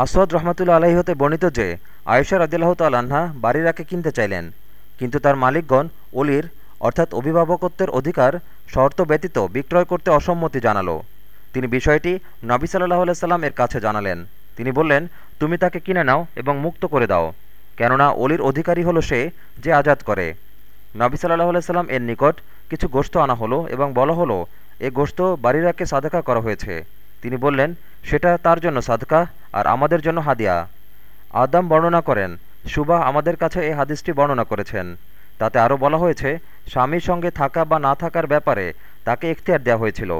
আসওয়াদ রহমতুল্লা আলাহি হতে বর্ণিত যে, আয়েশা রদিল্লাহ তাল্লাহা বাড়িরাকে কিনতে চাইলেন। কিন্তু তার মালিকগণ অলির অর্থাৎ অভিভাবকত্বের অধিকার শর্ত ব্যতীত বিক্রয় করতে অসম্মতি জানালো। তিনি বিষয়টি নবী সাল্লাহ সাল্লাম এর কাছে জানালেন। তিনি বললেন, তুমি তাকে কিনে নাও এবং মুক্ত করে দাও, কেননা অলির অধিকারী হলো সে যে আজাদ করে। নবী সাল্লাহ সাল্লাম এর নিকট কিছু গোস্ত আনা হলো এবং বলা হলো, এ গোস্ত বাড়িরাকে সাদাকা করা হয়েছে। তিনি বললেন, সেটা তার জন্য সাদকা আর আমাদের জন্য হাদিয়া। আদাম বর্ণনা করেন সুবাহ আমাদের কাছে এই হাদিসটি বর্ণনা করেছেন। তাতে আরও বলা হয়েছে, স্বামীর সঙ্গে থাকা বা না থাকার ব্যাপারে তাকে এখতিয়ার দেওয়া হয়েছিল।